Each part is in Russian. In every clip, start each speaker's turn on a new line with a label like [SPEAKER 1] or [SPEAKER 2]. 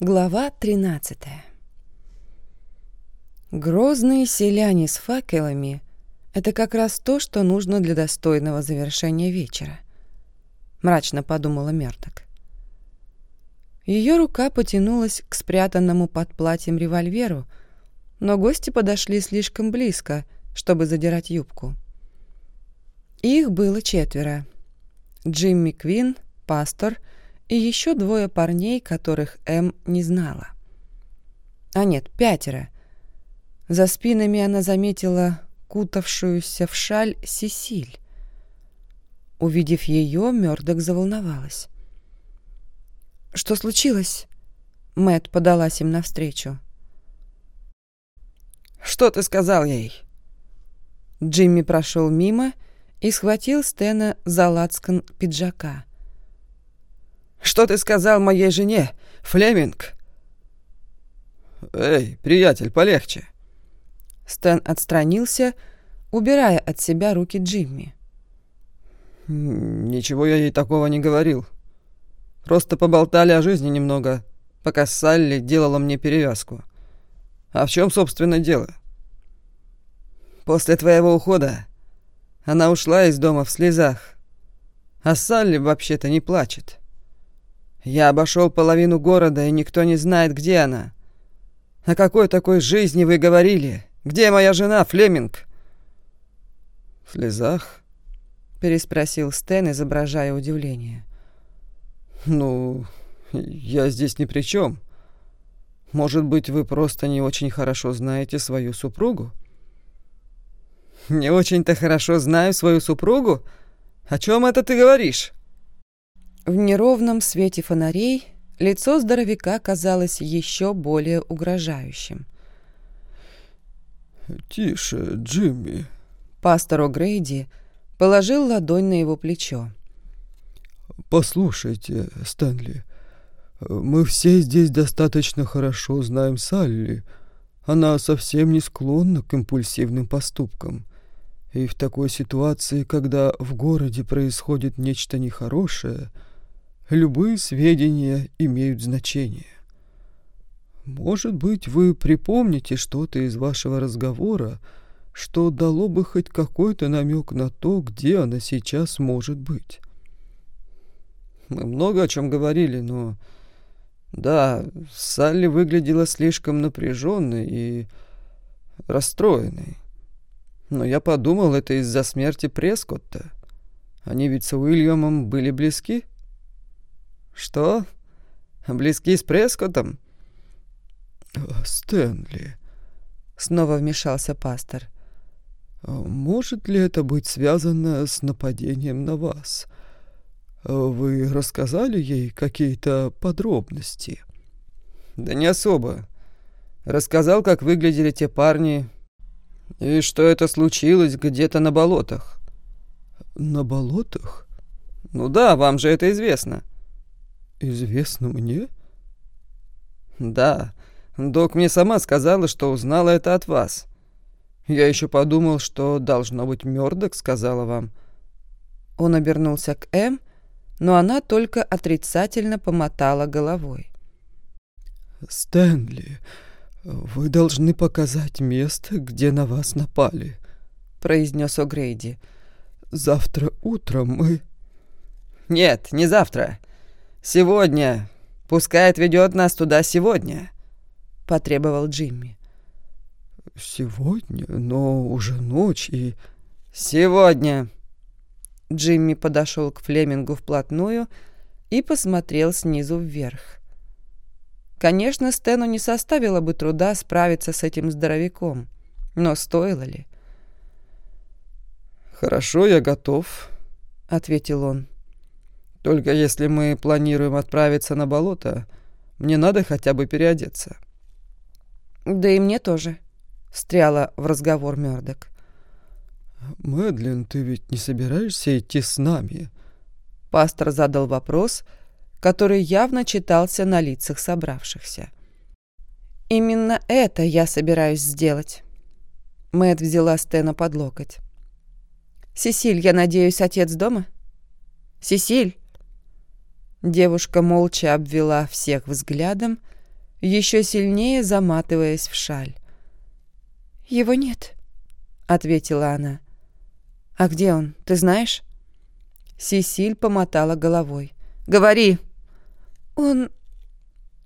[SPEAKER 1] Глава 13 Грозные селяне с факелами — это как раз то, что нужно для достойного завершения вечера. Мрачно подумала Мёрдок. Ее рука потянулась к спрятанному под платьем револьверу, но гости подошли слишком близко, чтобы задирать юбку. Их было четверо. Джимми Квин, пастор — и еще двое парней, которых М не знала. А нет, пятеро. За спинами она заметила кутавшуюся в шаль Сесиль. Увидев ее, Мёрдок заволновалась. «Что случилось?» Мэт подалась им навстречу.
[SPEAKER 2] «Что ты сказал ей?»
[SPEAKER 1] Джимми прошел мимо и схватил Стена за лацкан пиджака.
[SPEAKER 2] Что ты сказал моей жене, Флеминг?» «Эй, приятель, полегче!»
[SPEAKER 1] Стэн отстранился, убирая от себя руки Джимми.
[SPEAKER 2] «Ничего я ей такого не говорил. Просто поболтали о жизни немного, пока Салли делала мне перевязку. А в чем, собственно, дело?» «После твоего ухода она ушла из дома в слезах, а Салли вообще-то не плачет». Я обошел половину города, и никто не знает, где она. О какой такой жизни вы говорили? Где моя жена, Флеминг?» «В слезах?» — переспросил Стэн, изображая удивление. «Ну, я здесь ни при чем. Может быть, вы просто не очень хорошо знаете свою супругу?» «Не очень-то хорошо знаю свою супругу? О чем это ты говоришь?»
[SPEAKER 1] В неровном свете фонарей лицо здоровяка казалось еще более угрожающим.
[SPEAKER 3] «Тише, Джимми!»
[SPEAKER 1] Пастор О'Грейди положил ладонь на его плечо.
[SPEAKER 3] «Послушайте, Стэнли, мы все здесь достаточно хорошо знаем Салли. Она совсем не склонна к импульсивным поступкам. И в такой ситуации, когда в городе происходит нечто нехорошее, — любые сведения имеют значение. Может быть, вы припомните что-то из вашего разговора, что дало бы хоть какой-то намек на то, где она сейчас может быть.
[SPEAKER 2] Мы много о чем говорили, но... Да, Салли выглядела слишком напряженной и расстроенной. Но я подумал, это из-за смерти Прескотта. Они ведь с Уильямом были близки. «Что? Близки с Прескотом?»
[SPEAKER 3] «Стэнли», —
[SPEAKER 1] снова вмешался пастор.
[SPEAKER 3] «Может ли это быть связано с нападением на вас? Вы рассказали ей какие-то подробности?»
[SPEAKER 2] «Да не особо. Рассказал, как выглядели те парни и что это случилось где-то на болотах».
[SPEAKER 3] «На болотах?»
[SPEAKER 2] «Ну да, вам же это известно».
[SPEAKER 3] «Известно мне?»
[SPEAKER 2] «Да. Док мне сама сказала, что узнала это от вас. Я еще подумал, что, должно быть, Мёрдок сказала вам».
[SPEAKER 1] Он обернулся к М, но она только отрицательно помотала головой.
[SPEAKER 3] «Стэнли, вы должны показать место, где на вас напали», — произнес О'Грейди. «Завтра утром мы...»
[SPEAKER 2] «Нет, не завтра. «Сегодня. Пускай отведет нас туда сегодня», — потребовал Джимми.
[SPEAKER 3] «Сегодня? Но уже ночь и...»
[SPEAKER 2] «Сегодня».
[SPEAKER 1] Джимми подошел к Флемингу вплотную и посмотрел снизу вверх. Конечно, Стэну не составило бы труда справиться с этим здоровяком, но стоило ли?
[SPEAKER 2] «Хорошо, я готов», — ответил он. Только если мы планируем отправиться на болото, мне надо хотя бы переодеться».
[SPEAKER 1] «Да и мне тоже», — встряла в разговор Мёрдок.
[SPEAKER 3] «Мэдлин, ты ведь не собираешься идти с нами?»
[SPEAKER 1] Пастор задал вопрос, который явно читался на лицах собравшихся. «Именно это я собираюсь сделать». Мэт взяла Стена под локоть. «Сесиль, я надеюсь, отец дома?» «Сесиль!» Девушка молча обвела всех взглядом еще сильнее заматываясь в шаль. «Его нет», — ответила она. «А где он, ты знаешь?» Сесиль помотала головой. «Говори!» «Он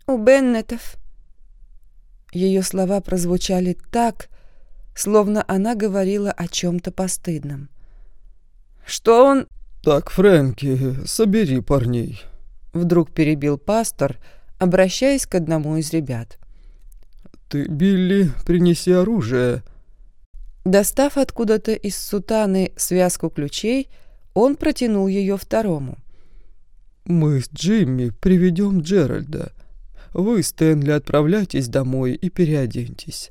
[SPEAKER 1] у Беннетов». Ее слова прозвучали так, словно она говорила о чем-то постыдном. «Что он...»
[SPEAKER 3] «Так, Фрэнки, собери парней», —
[SPEAKER 1] вдруг перебил пастор, обращаясь к одному из ребят.
[SPEAKER 3] «Ты, Билли, принеси оружие».
[SPEAKER 1] Достав откуда-то из сутаны связку ключей, он протянул ее второму.
[SPEAKER 3] «Мы с Джимми приведем Джеральда. Вы, Стэнли, отправляйтесь домой и переоденьтесь.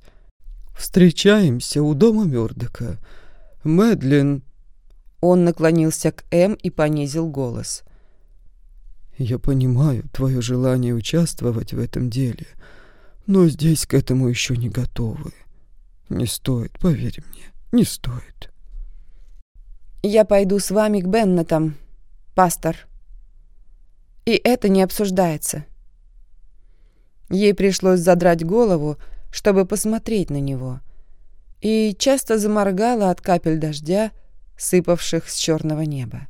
[SPEAKER 3] Встречаемся у дома Мёрдока. Мэдлин...»
[SPEAKER 1] Он наклонился к М и понизил голос.
[SPEAKER 3] «Я понимаю твое желание участвовать в этом деле, но здесь к этому еще не готовы. Не стоит, поверь мне, не стоит».
[SPEAKER 1] «Я пойду с вами к Беннетам, пастор. И это не обсуждается». Ей пришлось задрать голову, чтобы посмотреть на него, и часто заморгала от капель дождя, сыпавших с черного неба.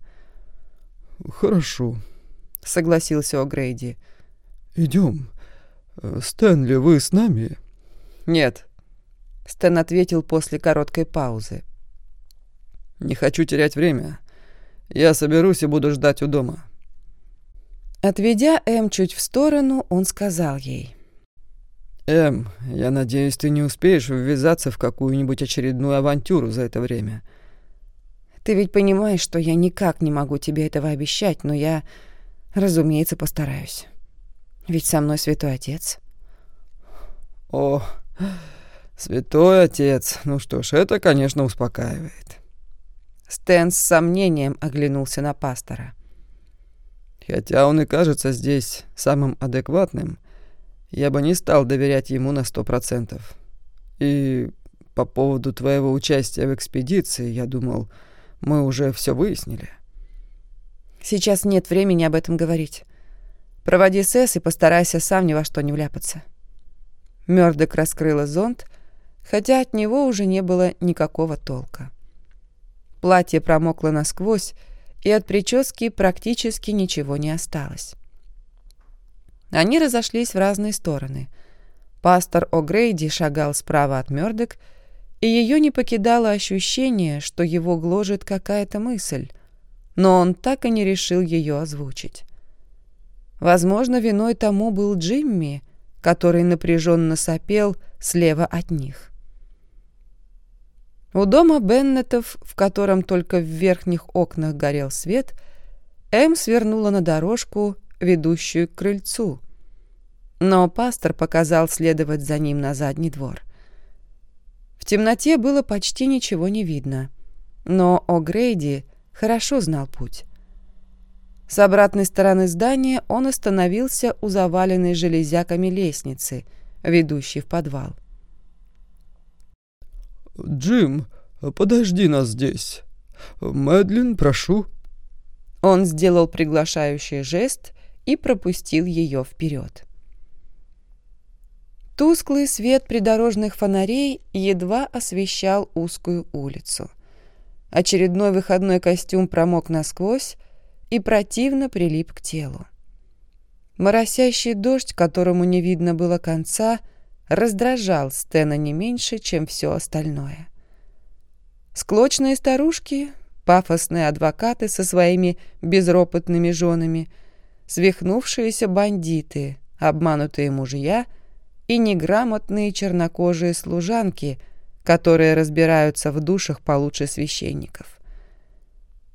[SPEAKER 3] «Хорошо», —
[SPEAKER 1] согласился О'Грейди.
[SPEAKER 3] «Идем. Стэнли, вы с нами?»
[SPEAKER 2] «Нет», —
[SPEAKER 1] Стэн ответил после короткой паузы.
[SPEAKER 2] «Не хочу терять время. Я соберусь и буду ждать у дома».
[SPEAKER 1] Отведя Эм чуть в сторону, он сказал ей.
[SPEAKER 2] «Эм, я надеюсь, ты не успеешь ввязаться в какую-нибудь очередную авантюру за это время».
[SPEAKER 1] «Ты ведь понимаешь, что я никак не могу тебе этого обещать, но я, разумеется, постараюсь. Ведь со мной святой отец».
[SPEAKER 2] «О, святой отец. Ну что ж, это, конечно, успокаивает».
[SPEAKER 1] Стэн с сомнением оглянулся на пастора.
[SPEAKER 2] Хотя он и кажется здесь самым адекватным, я бы не стал доверять ему на сто процентов. И по поводу твоего участия в экспедиции, я думал, мы уже все выяснили.
[SPEAKER 1] Сейчас нет времени об этом говорить. Проводи СЭС и постарайся сам ни во что не вляпаться. Мёрдок раскрыла зонт, хотя от него уже не было никакого толка. Платье промокло насквозь, и от прически практически ничего не осталось. Они разошлись в разные стороны. Пастор О'Грейди шагал справа от Мёрдок, и ее не покидало ощущение, что его гложет какая-то мысль, но он так и не решил ее озвучить. Возможно, виной тому был Джимми, который напряженно сопел слева от них. У дома Беннетов, в котором только в верхних окнах горел свет, Эм свернула на дорожку, ведущую к крыльцу. Но пастор показал следовать за ним на задний двор. В темноте было почти ничего не видно, но О'Грейди хорошо знал путь. С обратной стороны здания он остановился у заваленной железяками лестницы, ведущей в подвал.
[SPEAKER 3] «Джим, подожди нас здесь. Мэдлин, прошу».
[SPEAKER 1] Он сделал приглашающий жест и пропустил ее вперед. Тусклый свет придорожных фонарей едва освещал узкую улицу. Очередной выходной костюм промок насквозь и противно прилип к телу. Моросящий дождь, которому не видно было конца, — раздражал Стена не меньше, чем все остальное. Склочные старушки, пафосные адвокаты со своими безропотными женами, свихнувшиеся бандиты, обманутые мужья и неграмотные чернокожие служанки, которые разбираются в душах получше священников.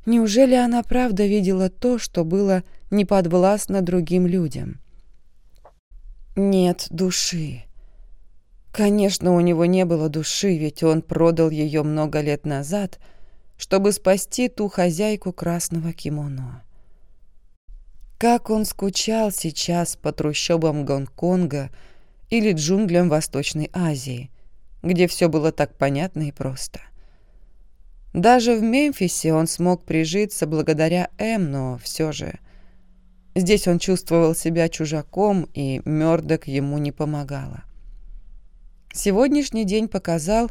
[SPEAKER 1] Неужели она правда видела то, что было неподвластно другим людям? Нет души. Конечно, у него не было души, ведь он продал ее много лет назад, чтобы спасти ту хозяйку красного кимоно. Как он скучал сейчас по трущобам Гонконга или джунглям Восточной Азии, где все было так понятно и просто. Даже в Мемфисе он смог прижиться благодаря М, но все же... Здесь он чувствовал себя чужаком, и Мёрдок ему не помогала. Сегодняшний день показал,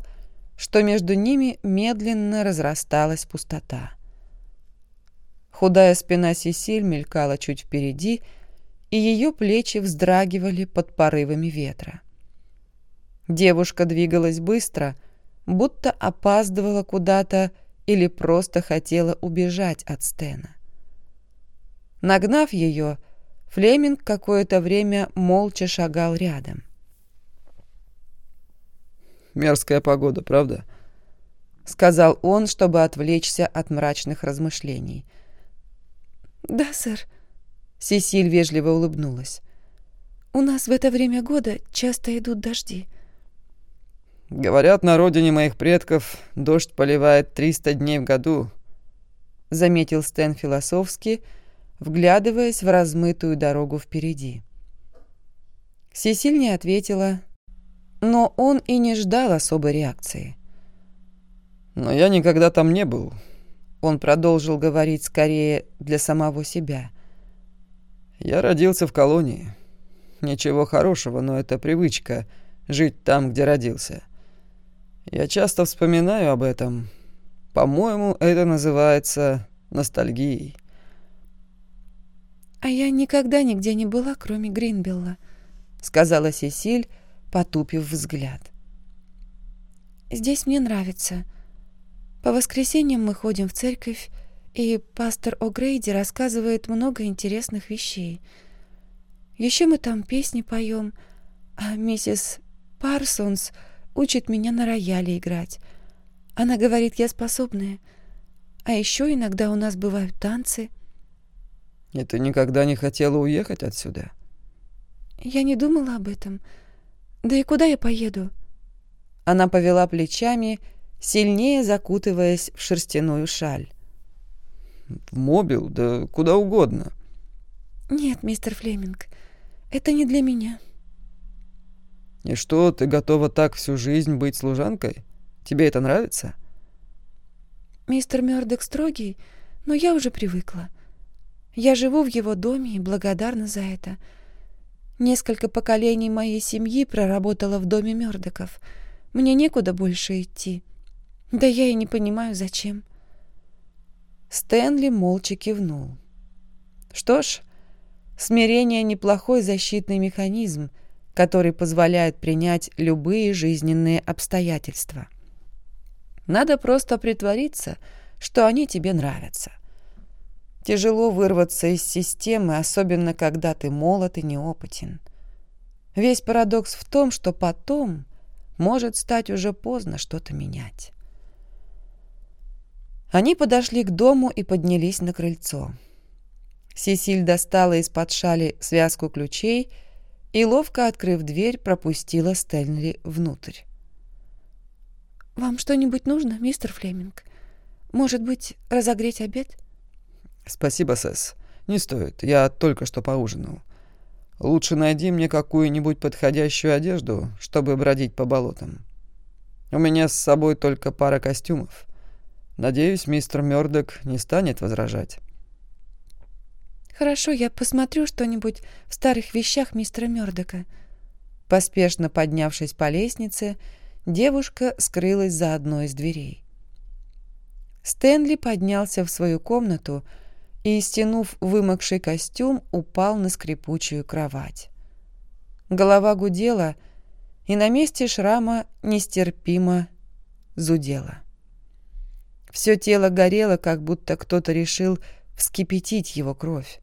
[SPEAKER 1] что между ними медленно разрасталась пустота. Худая спина Сесиль мелькала чуть впереди, и ее плечи вздрагивали под порывами ветра. Девушка двигалась быстро, будто опаздывала куда-то или просто хотела убежать от Стена. Нагнав ее, Флеминг какое-то время молча шагал рядом.
[SPEAKER 2] «Мерзкая погода, правда?»
[SPEAKER 1] — сказал он, чтобы отвлечься от мрачных размышлений.
[SPEAKER 4] «Да, сэр», — Сесиль вежливо улыбнулась. «У нас в это время года часто идут дожди».
[SPEAKER 2] «Говорят, на родине моих предков дождь поливает 300 дней в году», — заметил Стэн философски, вглядываясь в размытую дорогу впереди.
[SPEAKER 1] Сесиль не ответила, но он и не ждал особой реакции.
[SPEAKER 2] «Но я никогда там не был», —
[SPEAKER 1] он продолжил говорить скорее для самого себя.
[SPEAKER 2] «Я родился в колонии. Ничего хорошего, но это привычка — жить там, где родился. Я часто вспоминаю об этом. По-моему, это называется ностальгией.
[SPEAKER 4] «А я никогда нигде не была, кроме Гринбелла», —
[SPEAKER 1] сказала Сесиль, потупив взгляд.
[SPEAKER 4] «Здесь мне нравится. По воскресеньям мы ходим в церковь, и пастор О'Грейди рассказывает много интересных вещей. Еще мы там песни поем, а миссис Парсонс учит меня на рояле играть. Она говорит, я способная. А еще иногда у нас бывают танцы.
[SPEAKER 2] И ты никогда не хотела уехать отсюда?
[SPEAKER 4] Я не думала об этом. Да и куда я поеду?
[SPEAKER 1] Она повела плечами, сильнее закутываясь в шерстяную шаль.
[SPEAKER 2] В Мобил, да куда угодно.
[SPEAKER 4] Нет, мистер Флеминг, это не для меня.
[SPEAKER 2] И что, ты готова так всю жизнь быть служанкой? Тебе это нравится?
[SPEAKER 4] Мистер Мёрдок строгий, но я уже привыкла. Я живу в его доме и благодарна за это. Несколько поколений моей семьи проработала в доме Мёрдоков. Мне некуда больше идти. Да я и не понимаю, зачем.
[SPEAKER 1] Стэнли молча кивнул. Что ж, смирение — неплохой защитный механизм, который позволяет принять любые жизненные обстоятельства. Надо просто притвориться, что они тебе нравятся. Тяжело вырваться из системы, особенно когда ты молод и неопытен. Весь парадокс в том, что потом может стать уже поздно что-то менять. Они подошли к дому и поднялись на крыльцо. Сесиль достала из-под шали связку ключей и, ловко открыв дверь, пропустила Стэнли внутрь.
[SPEAKER 4] «Вам что-нибудь нужно, мистер Флеминг? Может быть, разогреть обед?»
[SPEAKER 2] «Спасибо, Сэс. Не стоит. Я только что поужинал. Лучше найди мне какую-нибудь подходящую одежду, чтобы бродить по болотам. У меня с собой только пара костюмов. Надеюсь, мистер Мёрдок не станет возражать».
[SPEAKER 4] «Хорошо, я посмотрю что-нибудь в старых вещах мистера Мёрдока».
[SPEAKER 1] Поспешно поднявшись по лестнице, девушка скрылась за одной из дверей. Стэнли поднялся в свою комнату и, стянув вымокший костюм, упал на скрипучую кровать. Голова гудела, и на месте шрама нестерпимо зудела. Все тело горело, как будто кто-то решил вскипятить его кровь.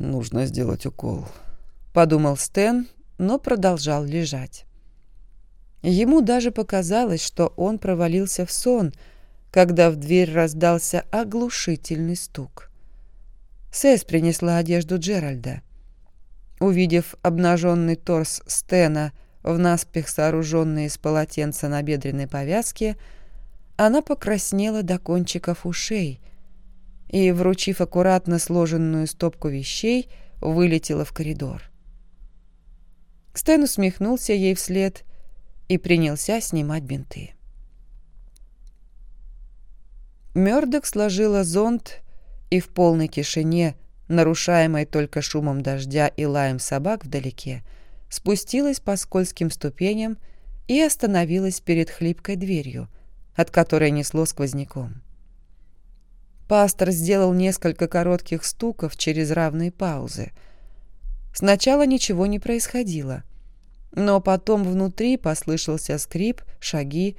[SPEAKER 2] «Нужно сделать укол», —
[SPEAKER 1] подумал Стэн, но продолжал лежать. Ему даже показалось, что он провалился в сон, когда в дверь раздался оглушительный стук. Сэс принесла одежду Джеральда. Увидев обнаженный торс Стена в наспех сооруженной из полотенца на бедренной повязке, она покраснела до кончиков ушей и, вручив аккуратно сложенную стопку вещей, вылетела в коридор. Стэн усмехнулся ей вслед и принялся снимать бинты. Мёрдок сложила зонт и в полной тишине, нарушаемой только шумом дождя и лаем собак вдалеке, спустилась по скользким ступеням и остановилась перед хлипкой дверью, от которой несло сквозняком. Пастор сделал несколько коротких стуков через равные паузы. Сначала ничего не происходило, но потом внутри послышался скрип, шаги,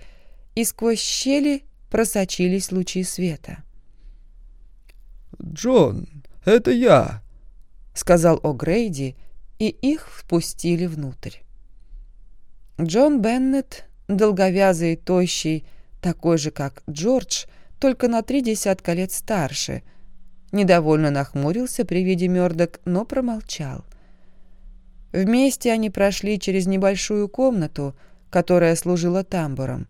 [SPEAKER 1] и сквозь щели просочились лучи света.
[SPEAKER 3] «Джон, это я», —
[SPEAKER 1] сказал О'Грейди, и их впустили внутрь. Джон Беннет, долговязый и тощий, такой же, как Джордж, только на три десятка лет старше, недовольно нахмурился при виде Мёрдок, но промолчал. Вместе они прошли через небольшую комнату, которая служила тамбуром,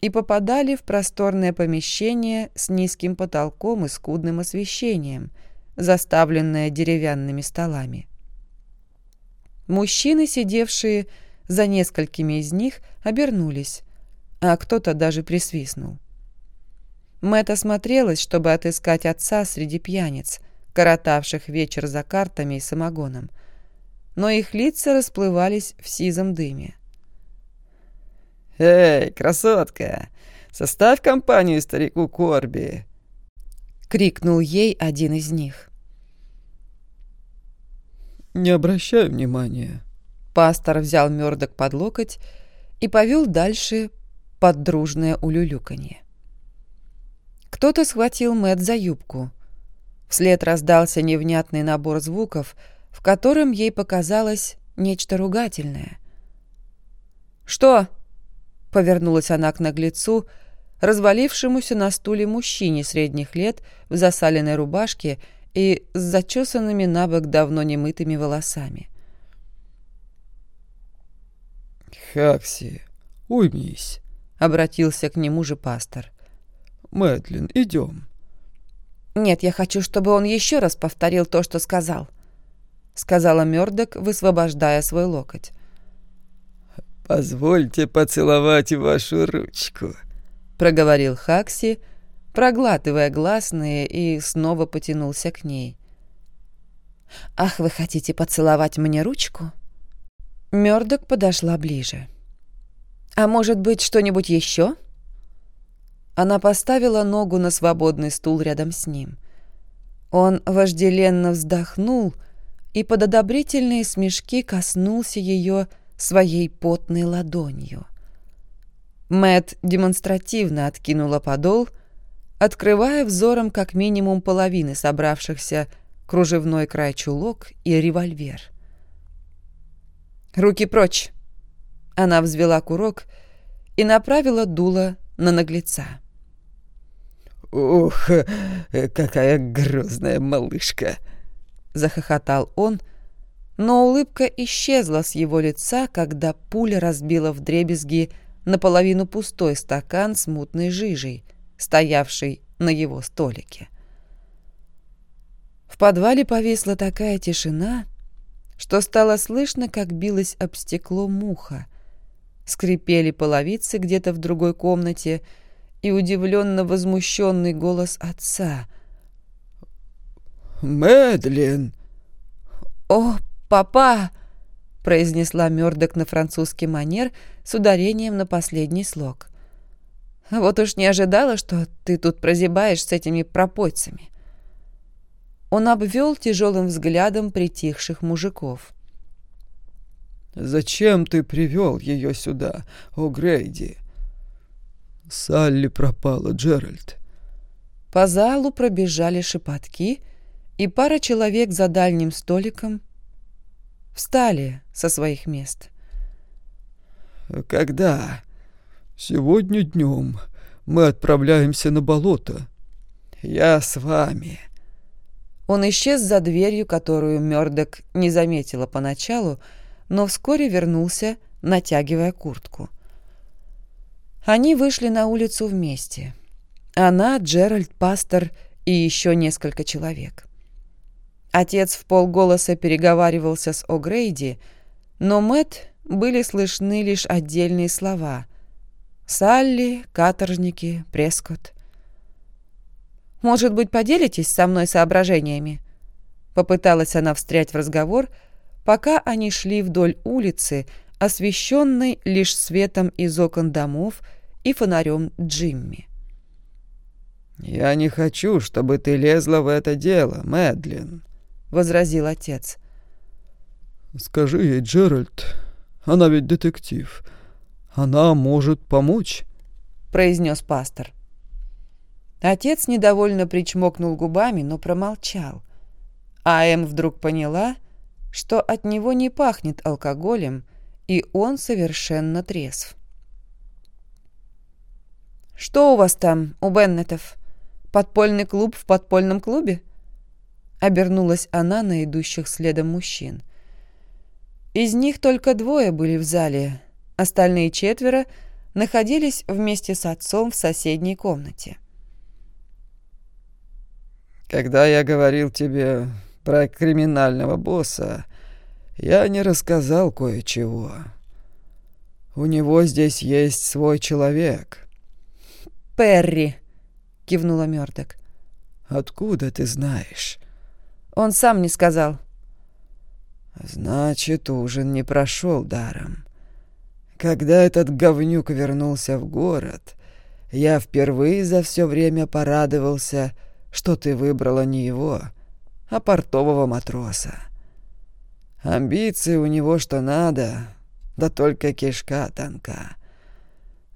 [SPEAKER 1] и попадали в просторное помещение с низким потолком и скудным освещением, заставленное деревянными столами. Мужчины, сидевшие за несколькими из них, обернулись, а кто-то даже присвистнул. Мэтт осмотрелась, чтобы отыскать отца среди пьяниц, коротавших вечер за картами и самогоном, но их лица расплывались в сизом дыме.
[SPEAKER 2] «Эй, красотка, составь компанию старику Корби!»
[SPEAKER 1] — крикнул ей один из них.
[SPEAKER 3] «Не обращай внимания».
[SPEAKER 1] Пастор взял Мёрдок под локоть и повел дальше под дружное улюлюканье. Кто-то схватил Мэт за юбку. Вслед раздался невнятный набор звуков, в котором ей показалось нечто ругательное. «Что?» — повернулась она к наглецу, развалившемуся на стуле мужчине средних лет в засаленной рубашке и с зачесанными на бок давно немытыми волосами.
[SPEAKER 3] «Хакси, уймись», —
[SPEAKER 1] обратился к нему же пастор.
[SPEAKER 3] «Мэдлин, идем».
[SPEAKER 1] «Нет, я хочу, чтобы он еще раз повторил то, что сказал», — сказала Мёрдок, высвобождая свой локоть.
[SPEAKER 2] «Позвольте поцеловать вашу ручку», — проговорил Хакси, проглатывая гласные, и снова потянулся к ней.
[SPEAKER 1] «Ах, вы хотите поцеловать мне ручку?» Мёрдок подошла ближе. «А может быть, что-нибудь еще?» Она поставила ногу на свободный стул рядом с ним. Он вожделенно вздохнул и под одобрительные смешки коснулся ее своей потной ладонью. Мэт демонстративно откинула подол, открывая взором как минимум половины собравшихся кружевной край чулок и револьвер. «Руки прочь!» Она взвела курок и направила дуло на наглеца.
[SPEAKER 2] «Ух, какая грозная малышка!» — захохотал он, но улыбка исчезла с его лица, когда пуля разбила вдребезги наполовину пустой стакан с мутной жижей, стоявший на его столике. В подвале повисла такая тишина, что стало слышно, как билась об стекло муха. Скрипели половицы где-то в другой комнате, и удивленно возмущенный голос отца.
[SPEAKER 3] «Мэдлин!»
[SPEAKER 1] «О, папа!» — произнесла Мёрдок на французский манер с ударением на последний слог. «Вот уж не ожидала, что ты тут прозябаешь с этими пропойцами». Он обвел тяжелым взглядом притихших мужиков.
[SPEAKER 3] «Зачем ты привел ее сюда, о Грейди?» «Салли пропала, Джеральд».
[SPEAKER 1] По залу пробежали шепотки, и пара человек за дальним столиком встали со своих мест.
[SPEAKER 3] «Когда?» «Сегодня днем мы отправляемся на болото. Я с вами».
[SPEAKER 1] Он исчез за дверью, которую Мёрдок не заметила поначалу, но вскоре вернулся, натягивая куртку. Они вышли на улицу вместе. Она, Джеральд, пастор и еще несколько человек. Отец в полголоса переговаривался с О'Грейди, но Мэт были слышны лишь отдельные слова. Салли, каторжники, Прескотт. «Может быть, поделитесь со мной соображениями?» Попыталась она встрять в разговор, пока они шли вдоль улицы, освещенной лишь светом из окон домов и фонарем Джимми.
[SPEAKER 2] «Я не хочу, чтобы ты лезла в это дело, Мэдлин», — возразил отец.
[SPEAKER 3] «Скажи ей, Джеральд, она ведь детектив. Она может помочь», —
[SPEAKER 1] произнес пастор. Отец недовольно причмокнул губами, но промолчал. А Эм вдруг поняла, что от него не пахнет алкоголем, и он совершенно трезв. «Что у вас там, у Беннетов? Подпольный клуб в подпольном клубе?» Обернулась она на идущих следом мужчин. Из них только двое были в зале, остальные четверо находились вместе с отцом в соседней комнате.
[SPEAKER 2] «Когда я говорил тебе про криминального босса, я не рассказал кое-чего. У него здесь есть свой человек».
[SPEAKER 1] «Перри», — кивнула Мёрдок.
[SPEAKER 2] «Откуда ты знаешь?»
[SPEAKER 1] «Он сам не сказал».
[SPEAKER 2] «Значит, ужин не прошел даром. Когда этот говнюк вернулся в город, я впервые за все время порадовался, что ты выбрала не его, а портового матроса. Амбиции у него что надо, да только кишка тонка.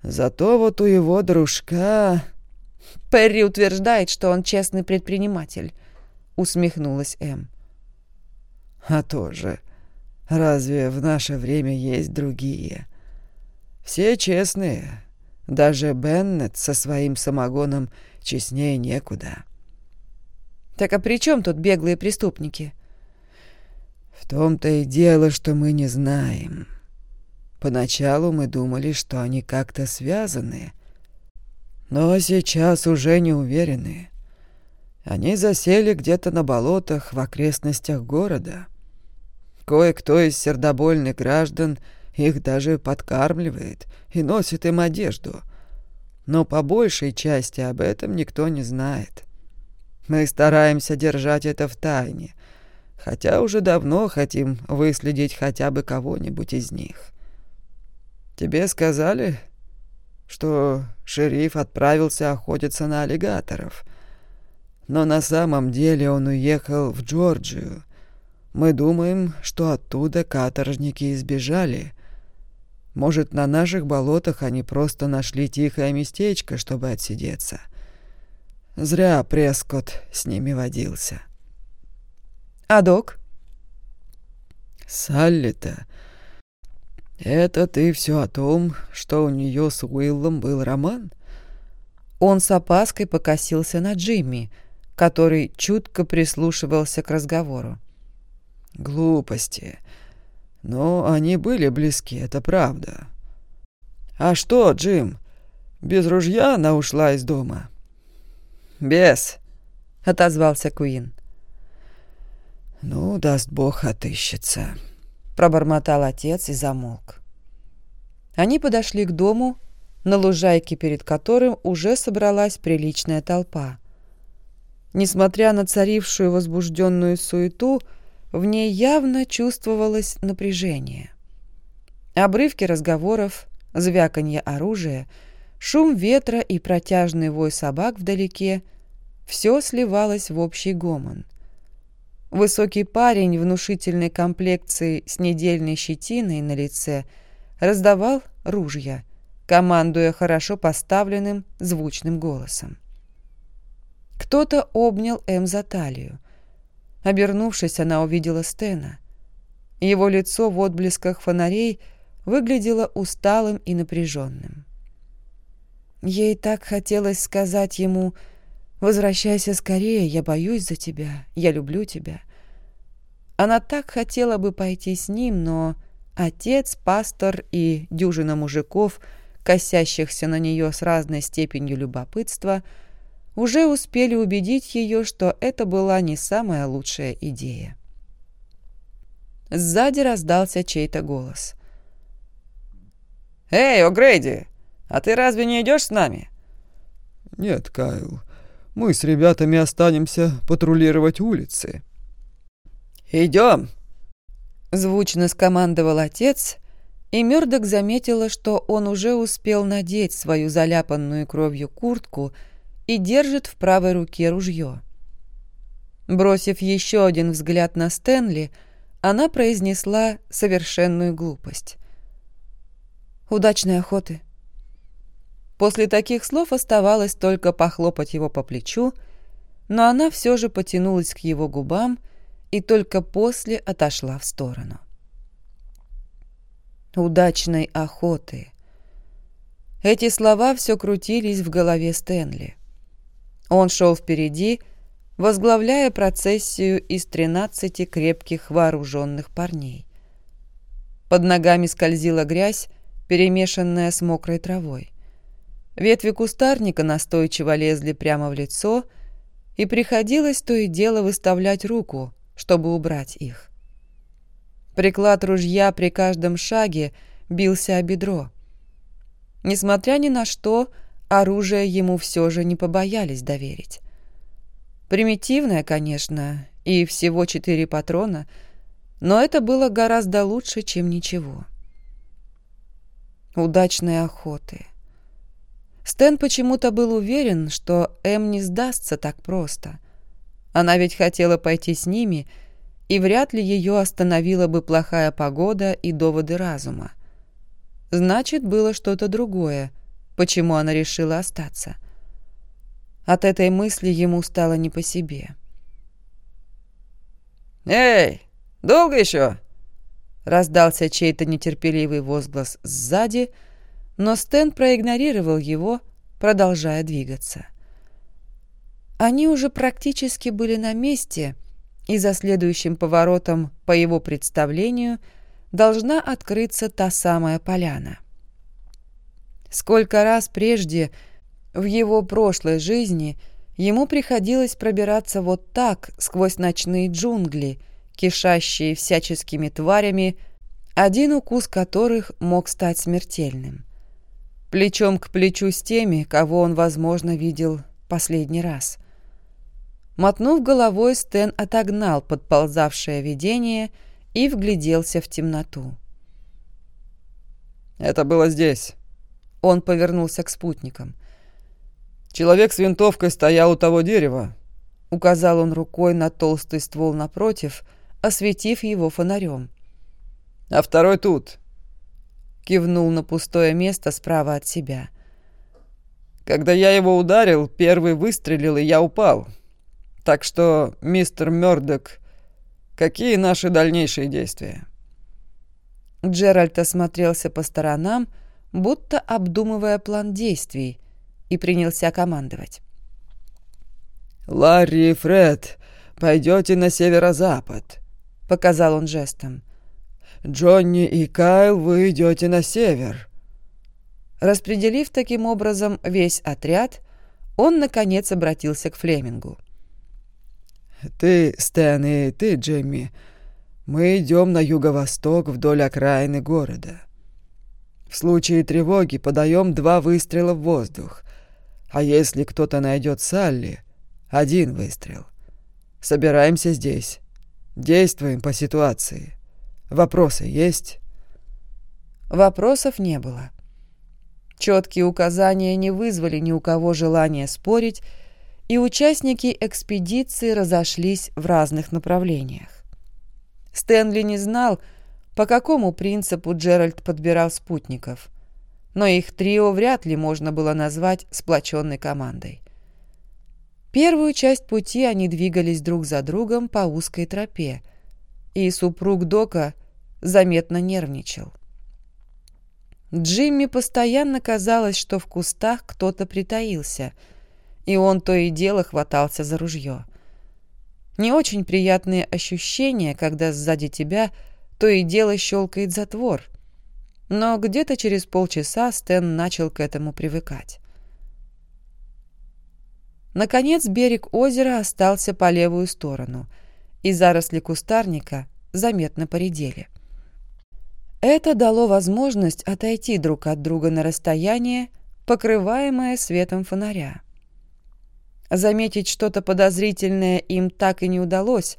[SPEAKER 2] Зато вот у его дружка...»
[SPEAKER 1] «Перри утверждает, что он честный предприниматель», — усмехнулась Эм.
[SPEAKER 2] «А тоже, разве в наше время есть другие?» Все честные. Даже Беннет со своим самогоном честнее некуда.
[SPEAKER 1] Так а при чем тут беглые преступники?
[SPEAKER 2] В том-то и дело, что мы не знаем. Поначалу мы думали, что они как-то связаны, но сейчас уже не уверены. Они засели где-то на болотах в окрестностях города. Кое-кто из сердобольных граждан – их даже подкармливает и носит им одежду. Но по большей части об этом никто не знает. Мы стараемся держать это в тайне, хотя уже давно хотим выследить хотя бы кого-нибудь из них. Тебе сказали, что шериф отправился охотиться на аллигаторов, но на самом деле он уехал в Джорджию. Мы думаем, что оттуда каторжники избежали — может, на наших болотах они просто нашли тихое местечко, чтобы отсидеться. Зря Прескот с ними водился.
[SPEAKER 1] А док?
[SPEAKER 2] Салли-то... Это ты все о том, что у нее с Уиллом был роман?
[SPEAKER 1] Он с опаской покосился на Джимми, который чутко прислушивался к разговору.
[SPEAKER 2] Глупости. Но они были близки, это правда. А что, Джим, без ружья она ушла из дома?
[SPEAKER 1] Без, отозвался Куин.
[SPEAKER 2] Ну, даст бог, отыщется,
[SPEAKER 1] пробормотал отец и замолк. Они подошли к дому, на лужайке перед которым уже собралась приличная толпа. Несмотря на царившую возбужденную суету, в ней явно чувствовалось напряжение. Обрывки разговоров, звяканье оружия, шум ветра и протяжный вой собак вдалеке — все сливалось в общий гомон. Высокий парень внушительной комплекции с недельной щетиной на лице раздавал ружья, командуя хорошо поставленным звучным голосом. Кто-то обнял М за талию. Обернувшись, она увидела Стена. Его лицо в отблесках фонарей выглядело усталым и напряженным. Ей так хотелось сказать ему «Возвращайся скорее, я боюсь за тебя, я люблю тебя». Она так хотела бы пойти с ним, но отец, пастор и дюжина мужиков, косящихся на нее с разной степенью любопытства – уже успели убедить ее, что это была не самая лучшая идея. Сзади раздался чей-то голос. «Эй, О'Грейди, а ты разве не идешь с нами?»
[SPEAKER 3] «Нет, Кайл, мы с ребятами останемся патрулировать улицы»,
[SPEAKER 2] «Идем!»
[SPEAKER 1] Звучно скомандовал отец, и Мёрдок заметила, что он уже успел надеть свою заляпанную кровью куртку и держит в правой руке ружье. Бросив еще один взгляд на Стэнли, она произнесла совершенную глупость. «Удачной охоты!» После таких слов оставалось только похлопать его по плечу, но она все же потянулась к его губам и только после отошла в сторону. «Удачной охоты!» Эти слова все крутились в голове Стэнли. Он шел впереди, возглавляя процессию из тринадцати крепких вооруженных парней. Под ногами скользила грязь, перемешанная с мокрой травой. Ветви кустарника настойчиво лезли прямо в лицо, и приходилось то и дело выставлять руку, чтобы убрать их. Приклад ружья при каждом шаге бился о бедро. Несмотря ни на что, оружие ему все же не побоялись доверить. Примитивное, конечно, и всего четыре патрона, но это было гораздо лучше, чем ничего. Удачной охоты. Стэн почему-то был уверен, что Эм не сдастся так просто. Она ведь хотела пойти с ними, и вряд ли ее остановила бы плохая погода и доводы разума. Значит, было что-то другое, почему она решила остаться. От этой мысли ему стало не по себе.
[SPEAKER 2] «Эй, долго еще?»
[SPEAKER 1] Раздался чей-то нетерпеливый возглас сзади — но Стэн проигнорировал его, продолжая двигаться. Они уже практически были на месте, и за следующим поворотом, по его представлению, должна открыться та самая поляна. Сколько раз прежде в его прошлой жизни ему приходилось пробираться вот так сквозь ночные джунгли, кишащие всяческими тварями, один укус которых мог стать смертельным плечом к плечу с теми, кого он, возможно, видел последний раз. Мотнув головой, Стэн отогнал подползавшее видение и вгляделся в темноту.
[SPEAKER 2] «Это было здесь».
[SPEAKER 1] Он повернулся к спутникам.
[SPEAKER 2] «Человек с винтовкой стоял у того дерева», —
[SPEAKER 1] указал он рукой на толстый ствол напротив, осветив его фонарем.
[SPEAKER 2] «А второй тут,
[SPEAKER 1] кивнул на пустое место справа от себя.
[SPEAKER 2] Когда я его ударил, первый выстрелил, и я упал. Так что, мистер Мёрдок, какие наши дальнейшие действия?
[SPEAKER 1] Джеральд осмотрелся по сторонам, будто обдумывая план действий, и принялся командовать.
[SPEAKER 2] «Ларри и Фред, пойдете на северо-запад», — показал он жестом. Джонни и Кайл, вы идете на север».
[SPEAKER 1] Распределив таким образом весь отряд, он, наконец, обратился к Флемингу.
[SPEAKER 3] «Ты, Стэн, и ты, Джемми, мы идем на юго-восток вдоль окраины города. В случае тревоги подаем два выстрела в воздух, а если кто-то найдет Салли, один выстрел. Собираемся здесь. Действуем по ситуации». Вопросы есть?»
[SPEAKER 1] Вопросов не было. Четкие указания не вызвали ни у кого желания спорить, и участники экспедиции разошлись в разных направлениях. Стэнли не знал, по какому принципу Джеральд подбирал спутников, но их трио вряд ли можно было назвать сплоченной командой. Первую часть пути они двигались друг за другом по узкой тропе, и супруг Дока заметно нервничал. Джимми постоянно казалось, что в кустах кто-то притаился, и он то и дело хватался за ружье. Не очень приятные ощущения, когда сзади тебя то и дело щелкает затвор, но где-то через полчаса Стэн начал к этому привыкать. Наконец берег озера остался по левую сторону, и заросли кустарника заметно поредели. Это дало возможность отойти друг от друга на расстояние, покрываемое светом фонаря. Заметить что-то подозрительное им так и не удалось,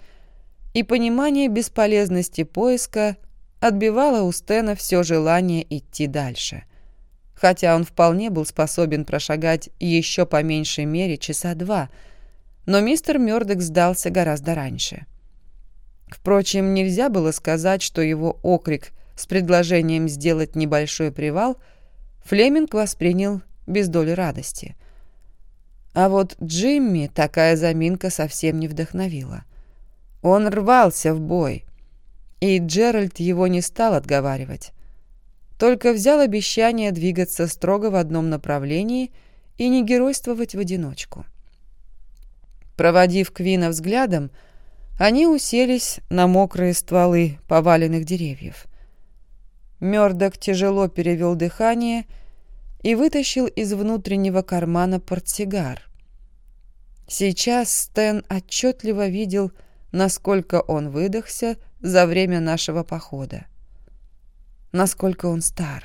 [SPEAKER 1] и понимание бесполезности поиска отбивало у Стена все желание идти дальше. Хотя он вполне был способен прошагать еще по меньшей мере часа два, но мистер Мёрдок сдался гораздо раньше. Впрочем, нельзя было сказать, что его окрик с предложением сделать небольшой привал Флеминг воспринял без доли радости. А вот Джимми такая заминка совсем не вдохновила. Он рвался в бой, и Джеральд его не стал отговаривать. Только взял обещание двигаться строго в одном направлении и не геройствовать в одиночку. Проводив Квина взглядом, они уселись на мокрые стволы поваленных деревьев. Мёрдок тяжело перевел дыхание и вытащил из внутреннего кармана портсигар. Сейчас Стэн отчетливо видел, насколько он выдохся за время нашего похода. Насколько он стар.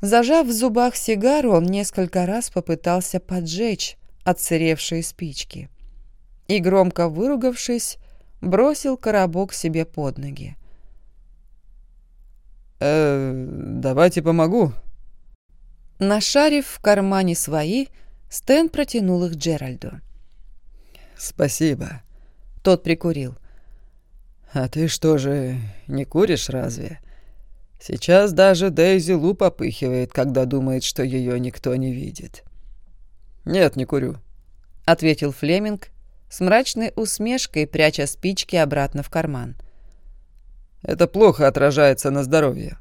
[SPEAKER 1] Зажав в зубах сигару, он несколько раз попытался поджечь отсыревшие спички и, громко выругавшись, бросил коробок себе под ноги.
[SPEAKER 2] «Э, давайте помогу».
[SPEAKER 1] Нашарив в кармане свои, Стэн протянул их Джеральду.
[SPEAKER 2] «Спасибо».
[SPEAKER 1] Тот прикурил.
[SPEAKER 2] «А ты что же, не куришь разве? Сейчас даже Дейзи Лу попыхивает, когда думает, что ее никто не видит». «Нет, не курю», — ответил Флеминг, с мрачной усмешкой пряча спички обратно в карман. «Это плохо отражается на здоровье».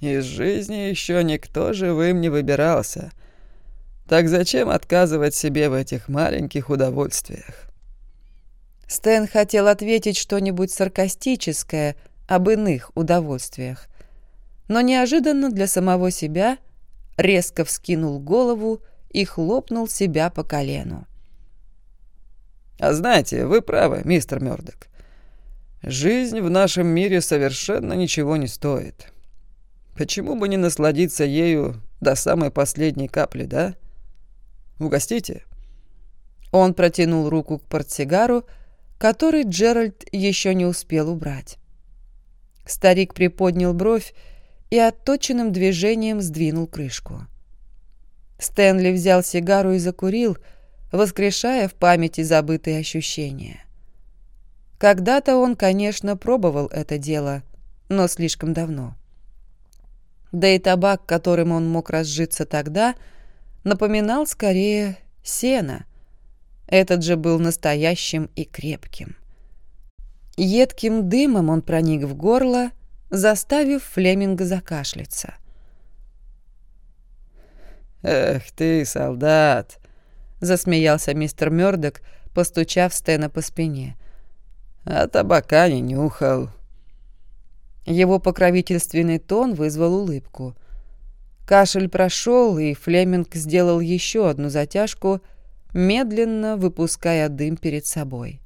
[SPEAKER 2] «Из жизни еще никто живым не выбирался», так зачем отказывать себе в этих маленьких удовольствиях?
[SPEAKER 1] Стэн хотел ответить что-нибудь саркастическое об иных удовольствиях, но неожиданно для самого себя резко вскинул голову и хлопнул себя по колену.
[SPEAKER 2] «А знаете, вы правы, мистер Мёрдок. Жизнь в нашем мире совершенно ничего не стоит. Почему бы не насладиться ею до самой последней капли, да?» Угостите?»
[SPEAKER 1] Он протянул руку к портсигару, который Джеральд еще не успел убрать. Старик приподнял бровь и отточенным движением сдвинул крышку. Стэнли взял сигару и закурил, воскрешая в памяти забытые ощущения. Когда-то он, конечно, пробовал это дело, но слишком давно. Да и табак, которым он мог разжиться тогда — напоминал скорее сено. Этот же был настоящим и крепким. Едким дымом он проник в горло, заставив Флеминга закашляться.
[SPEAKER 2] «Эх ты, солдат!» — засмеялся мистер Мёрдок, постучав Стена по спине. «А табака не нюхал».
[SPEAKER 1] Его покровительственный тон вызвал улыбку. Кашель прошел, и Флеминг сделал еще одну затяжку, медленно выпуская дым перед собой.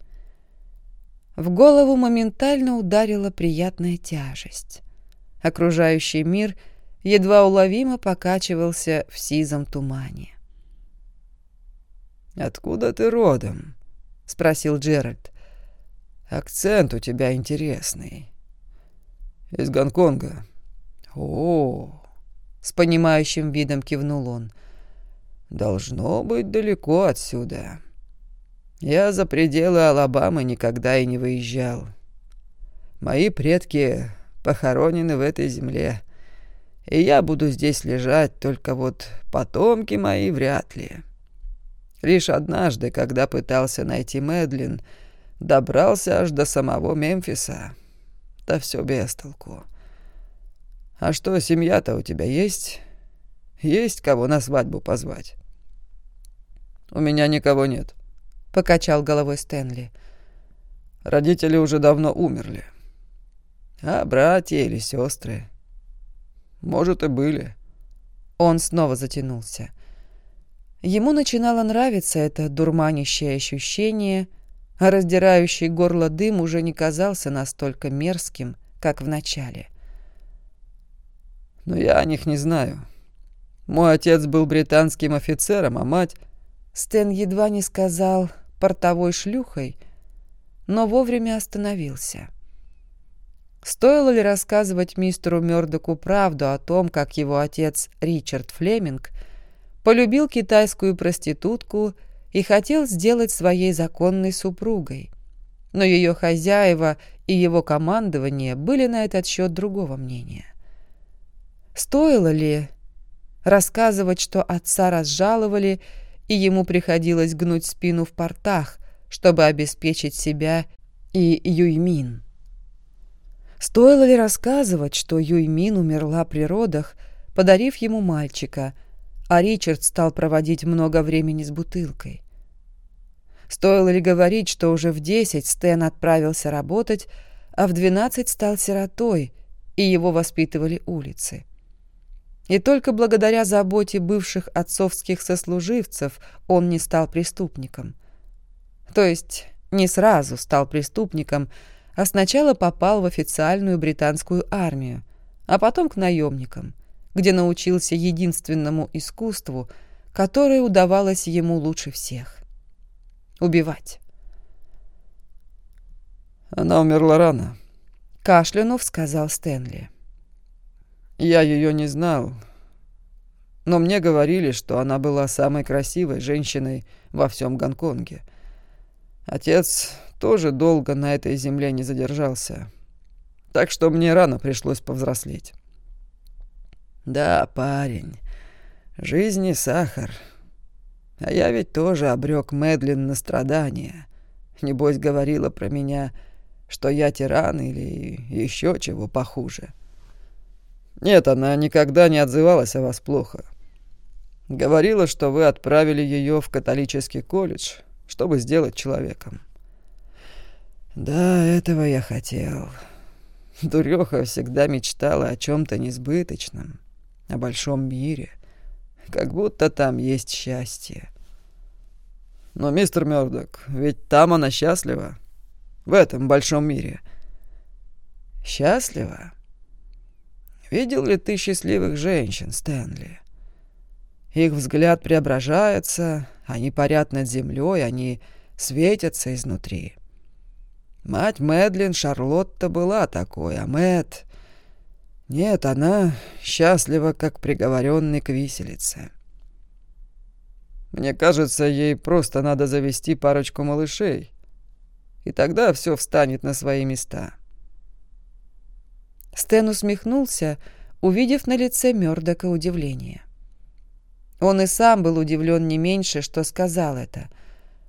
[SPEAKER 1] В голову моментально ударила приятная тяжесть. Окружающий мир едва уловимо покачивался в сизом тумане.
[SPEAKER 2] «Откуда ты родом?» — спросил Джеральд. «Акцент у тебя интересный». «Из Гонконга». «О, с понимающим видом кивнул он. «Должно быть далеко отсюда. Я за пределы Алабамы никогда и не выезжал. Мои предки похоронены в этой земле, и я буду здесь лежать, только вот потомки мои вряд ли. Лишь однажды, когда пытался найти Мэдлин, добрался аж до самого Мемфиса. Да все без толку. А что, семья-то у тебя есть? Есть кого на свадьбу позвать? У меня никого нет, покачал головой Стэнли. Родители уже давно умерли. А братья или сестры? Может, и были. Он снова затянулся. Ему начинало нравиться это дурманящее ощущение, а раздирающий горло дым уже не казался настолько мерзким, как в начале. — но я о них не знаю. Мой отец был британским офицером, а мать...
[SPEAKER 1] Стэн едва не сказал портовой шлюхой, но вовремя остановился. Стоило ли рассказывать мистеру Мёрдоку правду о том, как его отец Ричард Флеминг полюбил китайскую проститутку и хотел сделать своей законной супругой, но ее хозяева и его командование были на этот счет другого мнения. Стоило ли рассказывать, что отца разжаловали, и ему приходилось гнуть спину в портах, чтобы обеспечить себя и Юймин? Стоило ли рассказывать, что Юймин умерла при родах, подарив ему мальчика, а Ричард стал проводить много времени с бутылкой? Стоило ли говорить, что уже в десять Стэн отправился работать, а в двенадцать стал сиротой, и его воспитывали улицы? И только благодаря заботе бывших отцовских сослуживцев он не стал преступником. То есть не сразу стал преступником, а сначала попал в официальную британскую армию, а потом к наемникам, где научился единственному искусству, которое удавалось ему лучше всех — убивать.
[SPEAKER 2] «Она умерла рано», —
[SPEAKER 1] кашлянув сказал Стэнли.
[SPEAKER 2] «Я ее не знал, но мне говорили, что она была самой красивой женщиной во всем Гонконге. Отец тоже долго на этой земле не задержался. Так что мне рано пришлось повзрослеть. Да, парень, жизнь не сахар. А я ведь тоже обрек Мэдлин на страдания. Небось, говорила про меня, что я тиран или еще чего похуже. Нет, она никогда не отзывалась о вас плохо. Говорила, что вы отправили ее в католический колледж, чтобы сделать человеком. Да, этого я хотел. Дуреха всегда мечтала о чем-то несбыточном, о большом мире, как будто там есть счастье. Но, мистер Мёрдок, ведь там она счастлива, в этом большом мире. Счастлива? Видел ли ты счастливых женщин, Стэнли? Их взгляд преображается, они парят над землей, они светятся изнутри. Мать Мэдлин Шарлотта была такой, а Мэт... Нет, она счастлива, как приговоренный к виселице. Мне кажется, ей просто надо завести парочку малышей, и тогда все встанет на свои места.
[SPEAKER 1] Стэн усмехнулся, увидев на лице Мёрдока удивление. Он и сам был удивлен не меньше, что сказал это.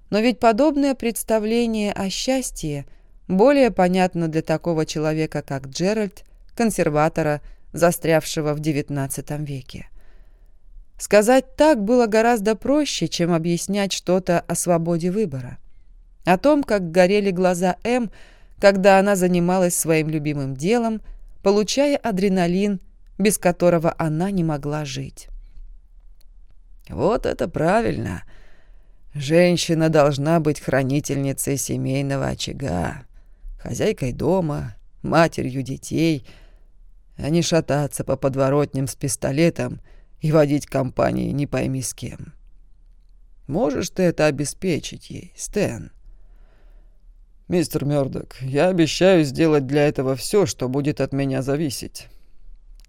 [SPEAKER 1] Но ведь подобное представление о счастье – более понятно для такого человека, как Джеральд, консерватора, застрявшего в XIX веке. Сказать так было гораздо проще, чем объяснять что-то о свободе выбора. О том, как горели глаза М, когда она занималась своим любимым делом, получая адреналин, без которого она не могла жить. «Вот это правильно. Женщина должна быть хранительницей семейного очага хозяйкой дома, матерью детей, а не шататься по подворотням с пистолетом и водить компании не пойми с кем. Можешь ты это обеспечить ей, Стэн? Мистер Мёрдок, я обещаю сделать для этого все, что будет от меня зависеть.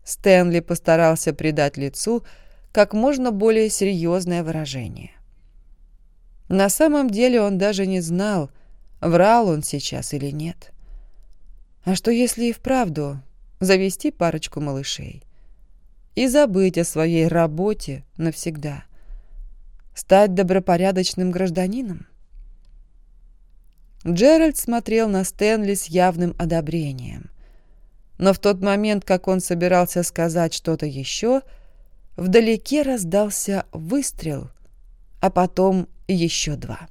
[SPEAKER 1] Стэнли постарался придать лицу как можно более серьезное выражение. На самом деле он даже не знал, врал он сейчас или нет. А что если и вправду завести парочку малышей? И забыть о своей работе навсегда? Стать добропорядочным гражданином? Джеральд смотрел на Стэнли с явным одобрением. Но в тот момент, как он собирался сказать что-то еще, вдалеке раздался выстрел, а потом еще два.